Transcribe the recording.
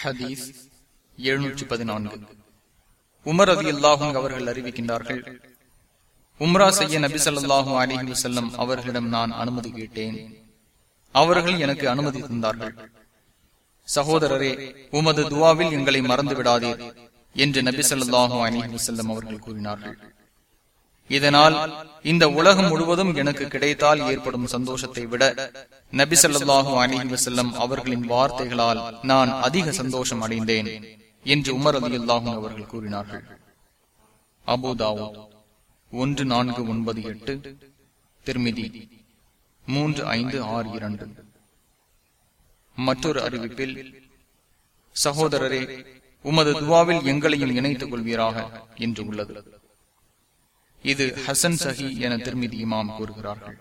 ஹதீஸ் எழுநூற்றி பதினான்கு உமர் அதி அல்லாஹும் அவர்கள் அறிவிக்கின்றார்கள் உம்ரா செய்ய நபி ஸல்லல்லாஹு அலிஹி செல்லம் அவர்களிடம் நான் அனுமதி கேட்டேன். அவர்கள் எனக்கு அனுமதி தந்தார்கள். சகோதரரே உமது துவாவில் எங்களை மறந்து விடாதீர் என்று நபி ஸல்லல்லாஹு அலிஹி செல்லம் அவர்கள் கூறினார்கள். இதனால் இந்த உலகம் முழுவதும் எனக்கு கிடைத்தால் ஏற்படும் சந்தோஷத்தை விட நபி ஸல்லல்லாஹு அலிஹி வசல்லம் அவர்களின் வார்த்தைகளால் நான் அதிக சந்தோஷம் அடைந்தேன் என்று உமர் அலி அல்லாஹும் அவர்கள் கூறினார்கள். அபுதாவோ ஒன்று நான்கு ஒன்பது எட்டு திருமிதி மூன்று ஐந்து ஆறு இரண்டு. மற்றொரு அறிவிப்பில் சகோதரரே உமது துவாவில் எங்களையும் இணைத்துக் கொள்வீராக என்று உள்ளது. இது ஹசன் சஹி என திருமிதி இமாம் கூறுகிறார்கள்.